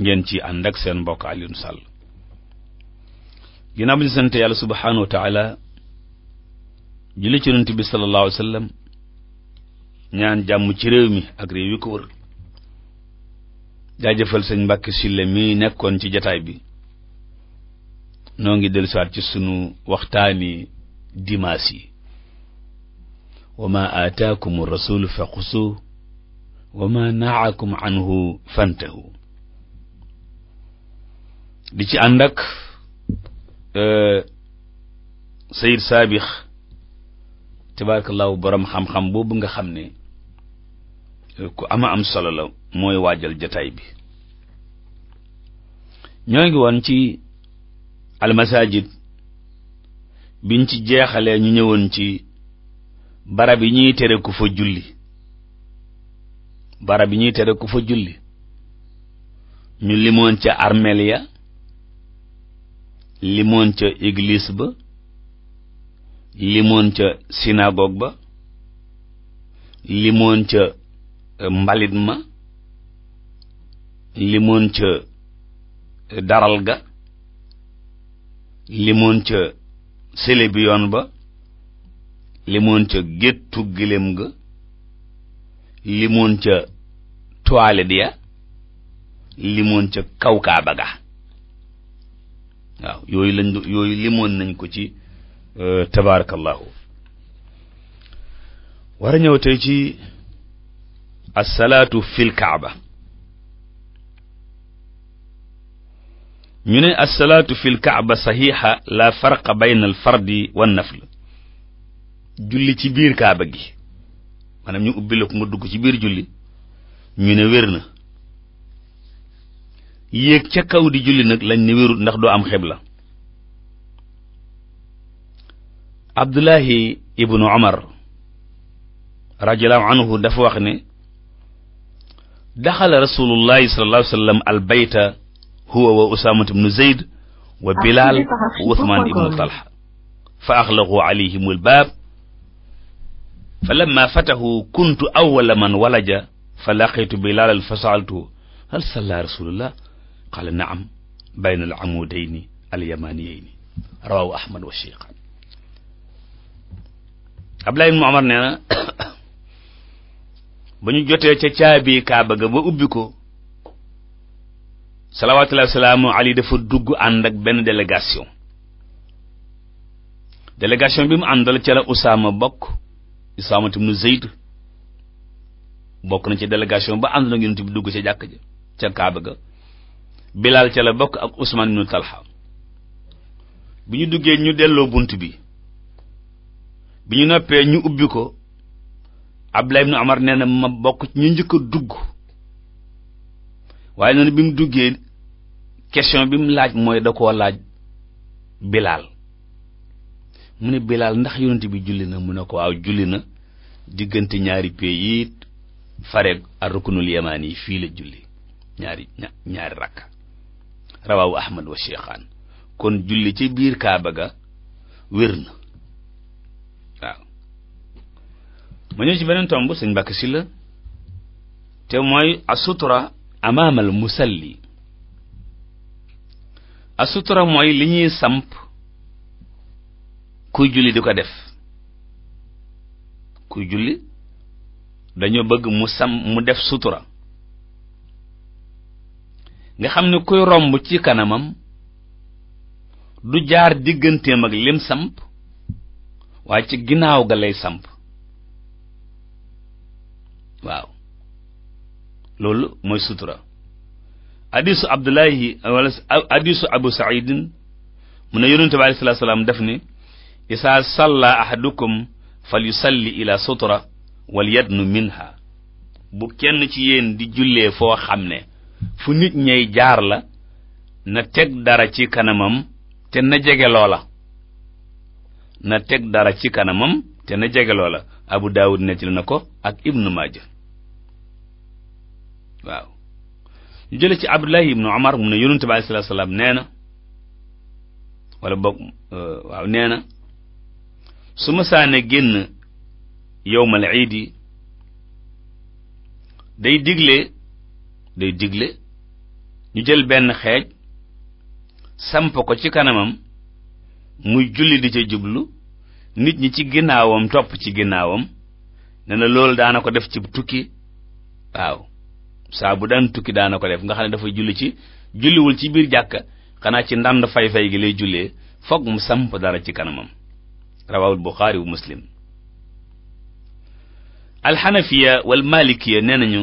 ngeen ci ànd ak seen mbokk Alioune Sall ginnaaw bi ñu sant yàlla subhaanahu wa taala julli ci yonent bi sallallahu alayhi wa sallam ñaan jàmm ci réew mi ak réew yi ko wër jaajëfal sëñ Mbàkke Sylla mi nekkoon ci jataay bi noo ngi dellusiwaat ci sunu waxtaani dimaas yi wa ma aataakum rasulu fa xusu wa ma naakum anhu fantahu di ci ànd ak sayid saabix tabarakallahu borom xam-xam boobu nga xam ne ku ama am solo la mooy waajal jataay bi ñoo ngi woon ci almasajid biñ ci jeexalee ñu ñëwoon ci barab yi ñuy tere ku fa julli barab yi ñuy tere ku fa julli ñu limoon ca armeel ya limoon ca église ba limoon ca synagogue ba limoon ca mbalit ma limoon ca daral ga limoon ca sele bi yoon ba limoon ca géttu gëléem ga limoon ca toilette ya limoon ca kaw kaaba ga waaw yooyu lañ yooyu limoon nañ ko ci tabarakallahu war a ñëw tey ci asalaatu fil kaaba ñu ne assalaatu fi lkaaba saxiixa la farqa bayna al fardi wa nafl julli ci biir kaaba gi maanaam ñu ubbi la ko nga dugg ci biir julli ñu ne wér na yéeg ca kaw di julli nag lañ ne wérut ndax doo am xibla abdullahi ibnu omar radiallahu anhu dafa wax ne دخل رسول الله صلى الله عليه وسلم البيت هو وأسامة بن زيد وبلال وعثمان بن طلحة فأغلقوا عليهم الباب فلما فتحوا كنت أول من ولج فلقيت بلال فسألته هل صلى رسول الله قال نعم بين العمودين اليمانيين رواه أحمد والشيخ Abdullah ibn Umar nee na ba ñu jotee ca caabi kaaba ga ba ubbi ko salawaatullahi salaamu ali dafa dugg ànd ak benn délégation délégation bi mu àndal ca la Usaama bokk Usaama ibn Zayd bokk na ci délégation ba ànd nag yonent bi dugg ca jàkk ja ca kaaba ga Bilaal ca la bokk ak Usmaan ibn Talha bi ñu duggee ñu delloo bunt bi bi ñu noppee ñu ubbi ko Abdullah ibn Umar nee na ma bokk ci ñu njëkk a dugg waaye noonu bi mu duggee question bi mu laaj mooy da koo laaj Bilaal mu ne Bilaal ndax yonent bi julli na mu ne ko waaw julli na diggante ñaari pay yi fare ar-ruknul yamaani yi fii la julli ñaari ñaari rakk rawaawu Ahmad wa Cheikhaan kon julli ci biir Kaaba ga wér na waaw ma ñëw ci beneen tomb sëñ Mbàkke Sylla te mooy asutura amaamal musalli asutura mooy li ñuy samp kuy julli di ko def kuy julli dañoo bëgg mu sam mu def sutura nga xam ne kuy romb ci kanamam du jaar digganteem ak lim samp waaye ci ginnaaw ga lay samp waaw loolu mooy sutura hadisu abdullahi wala hadisu abu saidin mu ne yonente bi alayhi salaatu salaam def ni isaa salla ahadukum fal yusalli ila sutura wal yadnu minha bu kenn ci yéen di jullee foo xam ne fu nit ñay jaar la na teg dara ci kanamam te na jege loola na teg dara ci kanamam te na jege loola abu daawud nettali na ko ak ibnu maaja waaw ñu jële ci abdullahi ibnu omar mu ne yonente bi alayhi salaatu salaam nee na wala boog waaw nee na su ma saane génn yowmal iidi day digle day digle ñu jël benn xeej samp ko ci kanamam muy julli di ca jublu nit ñi ci ginnaawam topp ci ginnaawam nee na loolu daana ko def ci tukki waaw saa bu daan tukki daana ko def nga xam ne dafay julli ci julliwul ci biir jàkka xanaa ci ndànd fay-fay gi lay jullee foog mu samp dara ci kanamam rawawul buxaari wu muslim alxanafiya wal malikiya nee nañu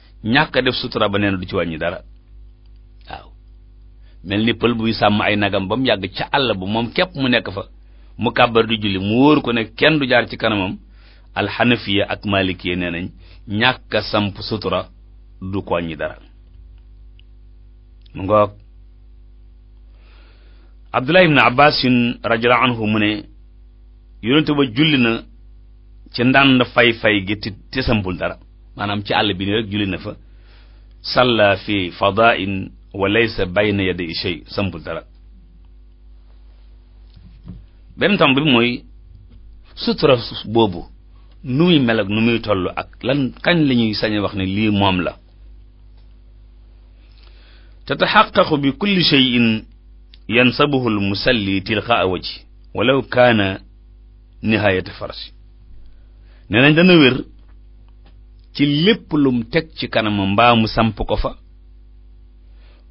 ñàkk a def sutura ba nee na du ci wàññi dara waaw mel ni pël buy sàmm ay nagam ba mu yàgg ca àll ba moom képp mu nekk fa mu kàbbar di julli mu wóor ko ne kenn du jaar ci kanamam alxanafiya ak malikiya nee nañ ñàkk a samp sutura du ko wàññi dara mu ngoog abdullah ibn abbasin radiallahu anhu mu ne yonente ba julli na ci ndànd fay-fay gi ti te sampul dara maanaam ci àll bi nii rek julli na fa salla fi fadain wa laysa bayna yaday shay sampul dara benn tam bi mooy sutura boobu nu muy mel ak nu muy toll ak lan kañ la ñuy sañ wax ne lii moom la tataxaqaqu bi kulli cheyin yansabuhu almusalli tilqaa waji walaw kaana nihaayati farsi nee nañ dana wér ci lépp lum teg ci kanama mbaa mu samp ko fa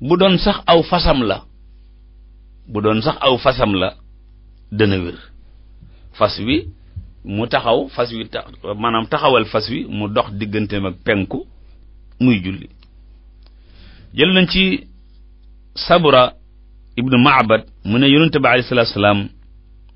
bu doon sax aw fasam la bu doon sax aw fasam la dana wér fas wi mu taxaw fas wi tax maanaam taxawal fas wi mu dox digganteem ak penku muy julli jël nañ ci sabura ibnu maabad mu ne yonente bi alayhi salaatu salaam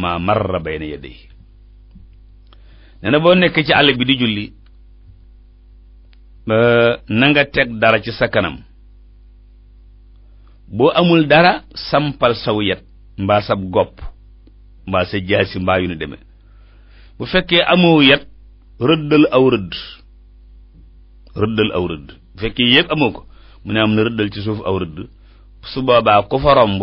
maa marra bayna yadayhi nee na boo nekk ci àll bi di julli na nga teg dara ci sa kanam boo amul dara sampal saw yet mbaa sab gopp mbaa sa jaasi mbaa yu ni demee bu fekkee amoo yet rëddal aw rëdd rëddal aw rëdd bu fekkee yëpp amoo ko mu ne am na rëddal ci suuf aw rëdd su boobaa ku fa romb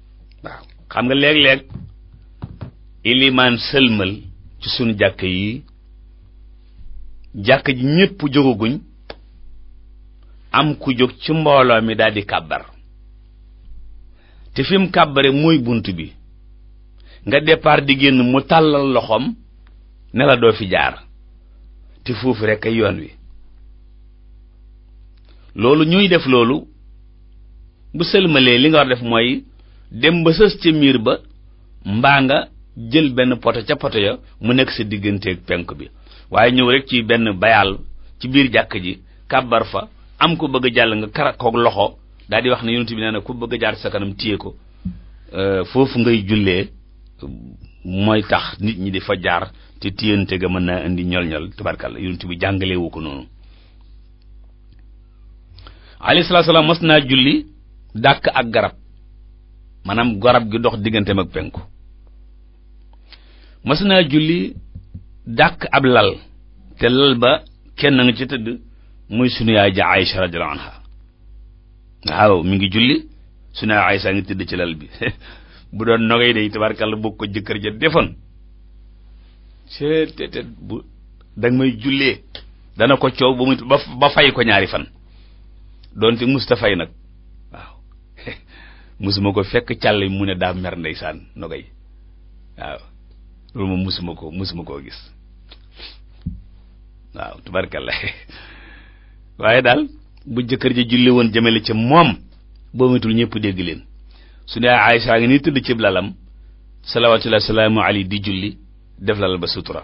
waaw xam nga léeg-léeg ilimaan sëlmal ci sunu jàkk yi jàkk ji ñépp jóguguñ am ku jóg ci mbooloo mi daal di kàbbar te fi mu kàbbare mooy bunt bi nga départ di génn mu tàllal loxoom ne la doo fi jaar te foofu rekk ay yoon wi loolu ñuy def loolu bu sëlmalee li nga war def mooy dem ba sës ca miir ba mbaa nga jël benn poto ca poto ya mu nekk sa digganteeg penk bi waaye ñëw rek ci benn bayaal ci biir jàkk ji kàbbar fa am ku bëgg a jàll nga kara koog loxo daal di wax ne yonent bi nee na ku bëgg a jaar sa kanam téye ko foofu ngay jullee mooy tax nit ñi di fa jaar te téyante ga mën naa indi ñol-ñol tabarkalla yonent bi jàngalewu ko noonu alayhi salaatu salaam mas naa julli dàkk ak garab maanaam garab gi dox digganteem ak penku mas naa julli dàkk ab lal te lal ba kenn nga ci tëdd muy sunu yaay ja Aïcha radiyallahu anha waaw mi ngi julli sunu yaay Aïcha ngi tëdd ci lal bi bu doon nogay day tabarkàlla bokk ko jëkkër ja defoon seet te bu danga may jullee dana ko coow ba mu ba ba fay ko ñaari fan doonte musta fay nag waaw musuma ko fekk càll mu ne daa mer ndeysaan nogay waaw loolu moom musuma ko musuma koo gis waaw tubarkalla waaye daal bu jëkkër ji julli woon jëmale ca moom boo matul ñëpp dégg leen su ne Aïcha ngi ni tëdd cib lalam salawaatullahi salaamu alayhi di julli def lal ba sutura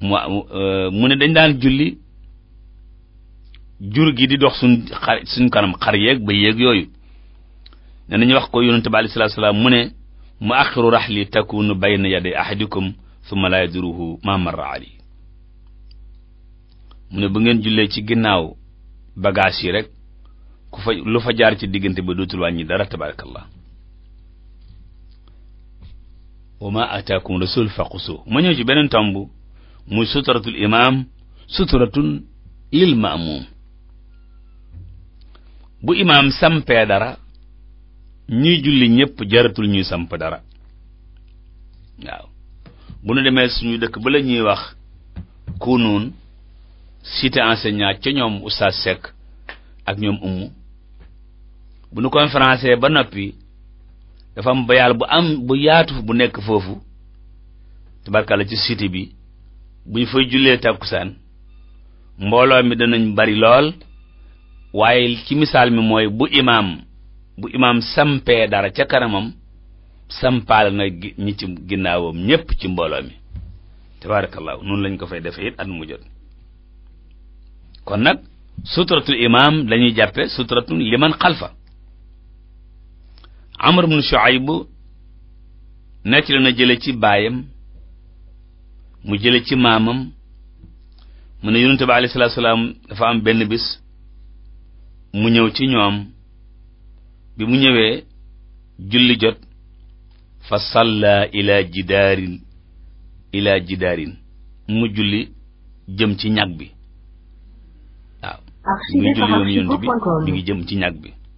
mu mu ne dañ daan julli jur gi di dox suñ xar suñ kanam xar yeeg ba yeeg yooyu ne nañu wax ko yonente bi alayhi salaatu salaam mu ne mu axiru raxli takunu bayna yaday ahadikum summa laa yaduruhu ma marra ali mu ne bu ngeen jullee ci ginnaaw bagage yi rek ku fa lu fa jaar ci diggante ba dootul wàññi dara tabarakallah wa ma ataakum rasul faqusu ma ñëw ci beneen tomb muy suturatul imam suturatun lil maamum bu imaam sampee dara ñuy julli ñëpp jaratul ñuy samp dara waaw bu nu demee suñu dëkk ba la ñuy wax kunuun cité enseignant ca ñoom oustaz Seck ak ñoom umu bu nu conférencier ba noppi dafa am bayaal bu am bu yaatu bu nekk foofu tabarkàlla ci cité bi bu ñu fay jullee tàkkusaan mbooloo mi danañ bari lool waaye ci misaal mi mooy bu imaam bu imaam sampee dara ca kanamam sampaal na ñi ci ginnaawam ñépp ci mbooloo mi tabaarakallaahu noonu lañ ko fay defee it at mu jot kon nag suturatul imaam lañuy jàppe suturatun liman xalfa Amr ibn Shuayb nekk la na jële ci baayam mu jële ci maamam mu ne yonente bi alayhi salaatu salaam dafa am benn bis mu ñëw ci ñoom bi mu ñëwee julli jot fa salla ila jidaarin ila jidaarin mu julli jëm ci ñag bi waaw mu julli yoon yonent bi mi ngi jëm ci ñag bi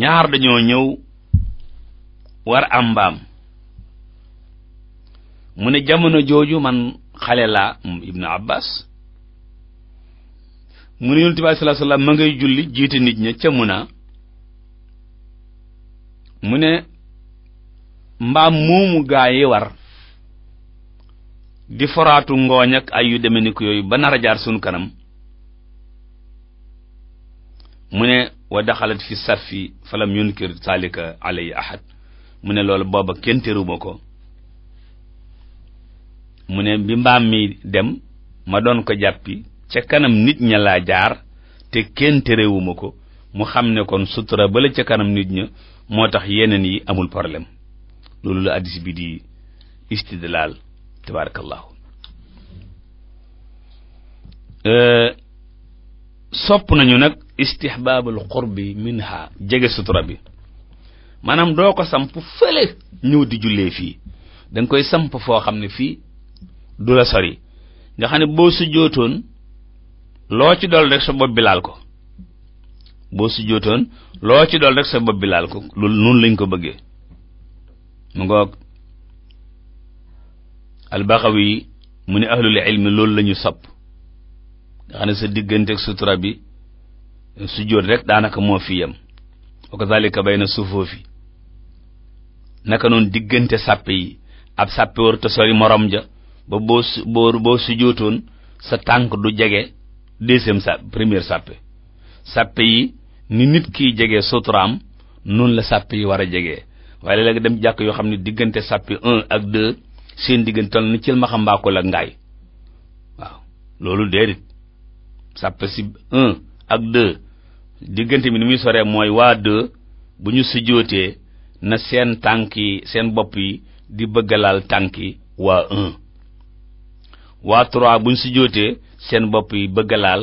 ñaar dañoo ñëw war am mbaam mu ne jamono jooju man xale laa ibnu abbas mu ne yonent bi sallallahu alayhi wasallam ma ngay julli jiite nit ña ca Muna mu ne mbaam moomu gaa yi war di foraatu ngooñ ak ay yu demee ni ko yooyu ba nar a jaar sunu kanam mu ne wa daxalat fi safi falam yunkir saalika alay ahad mu ne loolu booba kenn teruma ko mu ne bi mbaam mi dem ma doon ko jàppi ca kanam nit ña laa jaar te kenn terewuma ko mu xam ne kon sutura bala ca kanam nit ña moo tax yeneen yi amul problème loolu la addis bi di istidlaal tabarakallahu sopp nañu nag istihbaabul qurbi minha jege sutura bi maanaam doo ko samp fële ñëw di jullee fii da nga koy samp foo xam ne fii du la sori nga xam ne boo sujjootoon loo ci dool rek sa bopp bi laal ko boo sujjootoon loo ci dool rek sa bopp bi laal ko loolu noonu lañ ko bëggee mu ngoog albaxawi mu ne ahlul ilmi loolu la ñu sopp nga xam ne sa diggante ak sutura bi sujjóot rek daanaka moo fi yem wa kazalika bayna sufuufi naka noonu diggante sàppe yi ab sàppe war te sori morom ja ba boo su boo boo sujjóotoon sa tànk du jege deuxième sàppe première sàppe sàppe yi ni nit kiy jege suturaam noonu la sàppe yi war a jege waaye léegi dem jàkk yoo xam ne diggante sàppe un ak deux seen diggante ni cil ma xam mbaakul ak ngaay waaw loolu déedéet sàppe si un ak deux diggante bi ni muy soree mooy waa deux bu ñu sujjootee na seen tànk yi seen bopp yi di bëgg a laal tànk yi waa un waa trois bu ñu sujjootee seen bopp yi bëgg a laal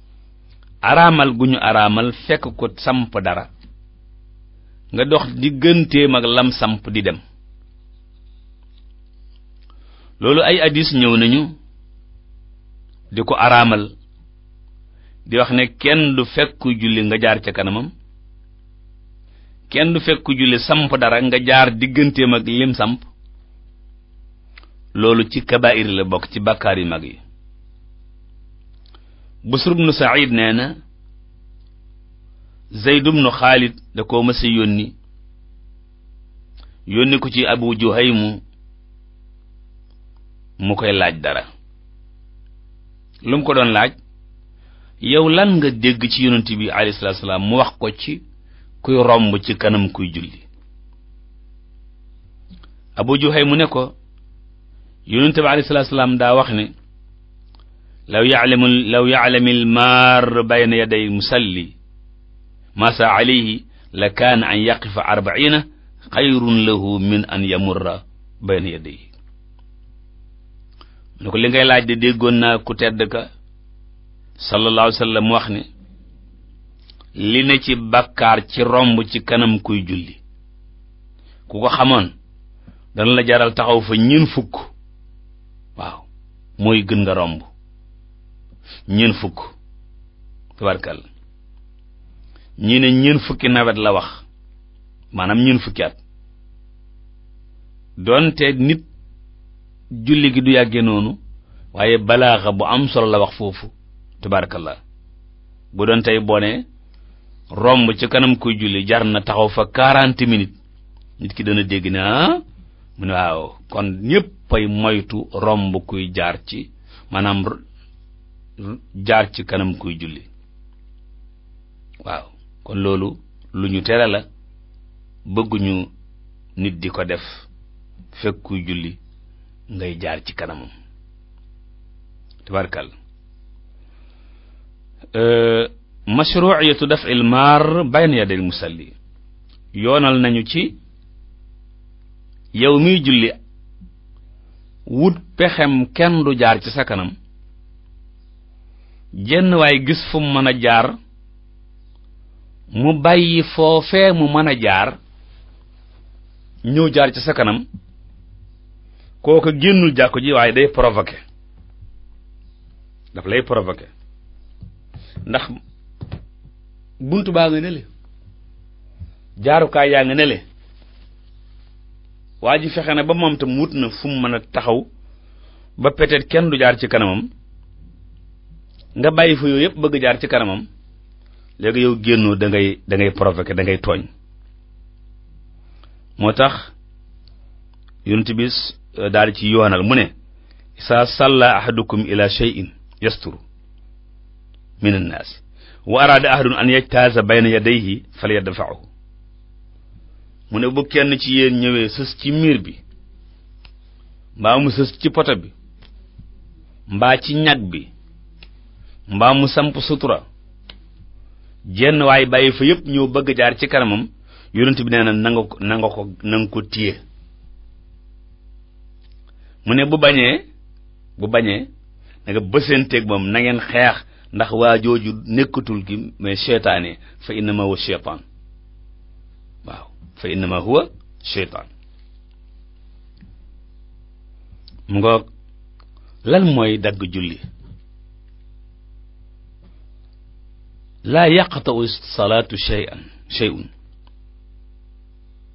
araamal gu ñu araamal fekk ko samp dara nga dox digganteem ak lam samp di dem loolu ay addis ñëw nañu di ko araamal di wax ne kenn du fekk julli nga jaar ca kanamam kenn du fekk julli samp dara nga jaar digganteem ak lim samp loolu ci kabaa'ir la bokk ci bàkkaar yu mag yi Busr ibnu Saïd nee na Zayd ibnu Xaalid da koo mës a yónni yónni ko ci Abu Juhaymu mu koy laaj dara lu mu ko doon laaj yow lan nga dégg ci yonent bi alayhi salaatu salaam mu wax ko ci kuy romb ci kanam kuy julli Abu Juhaymu ne ko yonent bi alayhi salaatu salaam daa wax ne law yalamu law yaalami almaar bayna yaday musalli masa alayhi la kaana an yaqifa arbaina xayrun lahu min an yamurra bayna yaday mu ne ko li ngay laaj de déggoon naa ku tedd ka sallallahu alayhi wa sallam wax ne li ne ci bàkkaar ci romb ci kanam kuy julli ku ko xamoon dana la jaral taxaw fa ñin fukk waaw mooy gën nga romb ñeen fukk tabarkal ñii ne ñeen fukki nawet la wax maanaam ñeen fukki at doonte nit julli gi du yàggee noonu waaye balaaxa bu am solo la wax foofu tabarkallah bu doon tey boo ne romb ci kanam kuy julli jar na taxaw fa quarante minutes nit ki dana dégg ne ah mu ne waaw kon ñëpp ay moytu romb kuy jaar ci maanaam jaar ci kanam kuy julli waaw kon loolu lu ñu tere la bëgguñu nit di ko def fekk kuy julli ngay jaar ci kanamam tabarkal mashru'iyatu daf'il maar bayna yadayil musalli yoonal nañu ci yow miy julli wut pexem kenn du jaar ci sa kanam jenn waay gis fu mu mën a jaar mu bàyyi foofee mu mën a jaar ñëw jaar ci sa kanam kooka génnul jàkko ji waaye day provoqué daf lay provoqué ndax bunt baa nga nele jaarukaay yaa nga nele waa ji fexe na ba moom tam wut na fu mu mën a taxaw ba peut-être kenn du jaar ci kanamam nga bàyyi fa yooyu yëpp bëgg jaar ci kanamam léegi yow génnoo da ngay da ngay provoquer da ngay tooñ moo tax yonent bi daal ci yoonal mu ne saa salla ahadukum ila shay'in yasturu min annaas wa araada ahadun an yajtaaza bayna yadayhi fal yadfa'u mu ne bu kenn ci yéen ñëwee sës ci miir bi mbaa mu sës ci poto bi mbaa ci ñag bi mbaa mu samp sutura jenn waay bàyyi fa yëpp ñëw bëgg jaar ci kanamam yonent bi nee na nanga ko nanga ko nanga ko téye mu ne bu bañee bu bañee na nga bësanteeg moom na ngeen xeex ndax waa jooju nekkatul gi mais seytaane fa innama huwa seytaan waaw fa innama huwa seytaan mu ngoog lan mooy dagg julli laa yaqta'u salaatu shay'an shay'un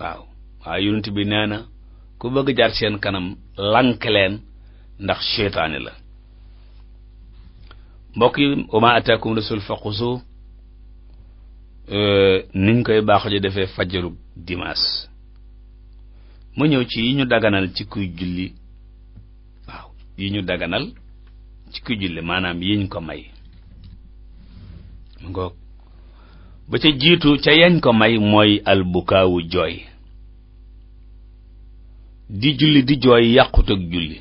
waaw waaw yonent bi nee na ku bëgg jaar seen kanam lank leen ndax seytaane la mbokk yi wa ma ataakum rasul fa xusu niñ koy baaxoo ji defee fajaru dimanche mu ñëw ci yi ñu daganal ci kuy julli waaw yi ñu daganal ci ku julli maanaam yiñ ko may mu ngoog ba ca jiitu ca yañ ko may mooy albukaawu jooy di julli di jooy yàqut ak julli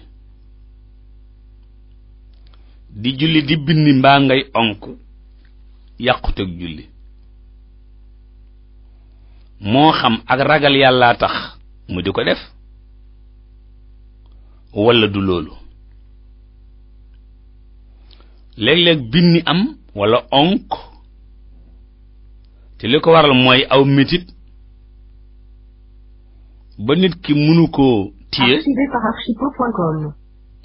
di julli di bind mbaa ngay onk yàqut ak julli moo xam ak ragal yàllaa tax mu di ko def wala du loolu léeg-léeg binni am wala onk te li ko waral mooy aw métit ba nit ki mënu koo téye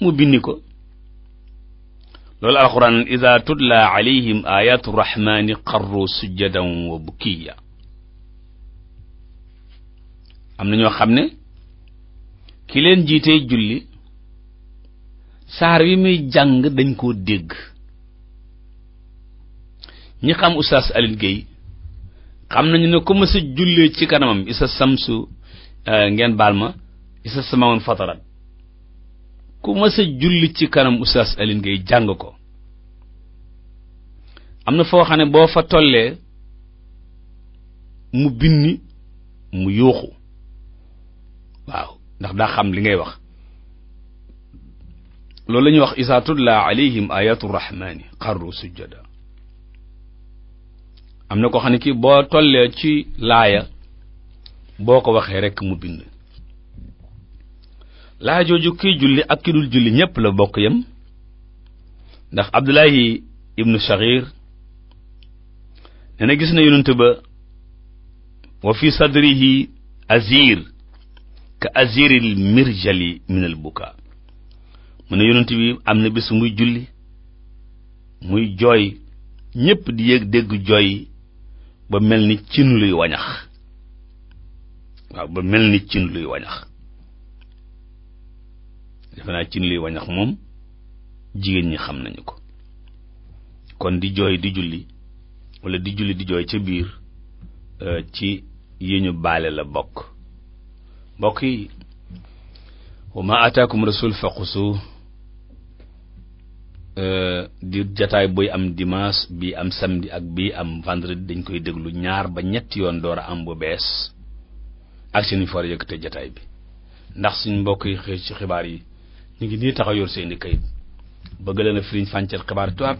mu binni ko loolu alquran ida tutla alayhim ayatu rahmani qarru sujjadan wa bukiya am na ñoo xam ne ki leen jiitee julli saar wi muy jàng dañ koo dégg ñi xam oustaz Alioune Gueye xam nañu ne ku ma sa jullee ci kanamam isa samsu ngeen baal ma isa samawoon fatarat ku ma sa julli ci kanam oustaz Alioune Gueye jàng ko am na foo xam ne boo fa tollee mu binni mu yuuxu waaw ndax daa xam li ngay wax loolu la ñuy wax isa tutla alayhim ayatu rahmani xarru sujjada am na ko xam ne kii boo tollee ci laaya boo ko waxee rek mu bind laaya jooju kiy julli ak ki dul julli ñépp la bokk yem ndax abdullahi ibnu shaghir nee na gis na yonent ba wa fi sadrihi azir ka aziril mirjali min al buka mu ne yonent bi am na bis muy julli muy jooy ñépp di yëg dégg jooy ba mel ni cin luy wañax waaw ba mel ni cin luy wañax defe naa cin luy wañax moom jigéen ñi xam nañu ko kon di jooy di julli wala di julli di jooy ca biir ci yi ñu baale la bokk mbokk yi wa ma ataakum rasul fa xusu di jataay buy am dimanche bi am samedi ak bi am vendredi dañ koy déglu ñaar ba ñetti yoon door a am bu bees ak seen for yëkkate jataay bi ndax suñ mbokk yi xëy ci xibaar yi ñu ngi nii taxaw yor seeni kayit bëgg leen a firiñ fàncal xibaar tuwaat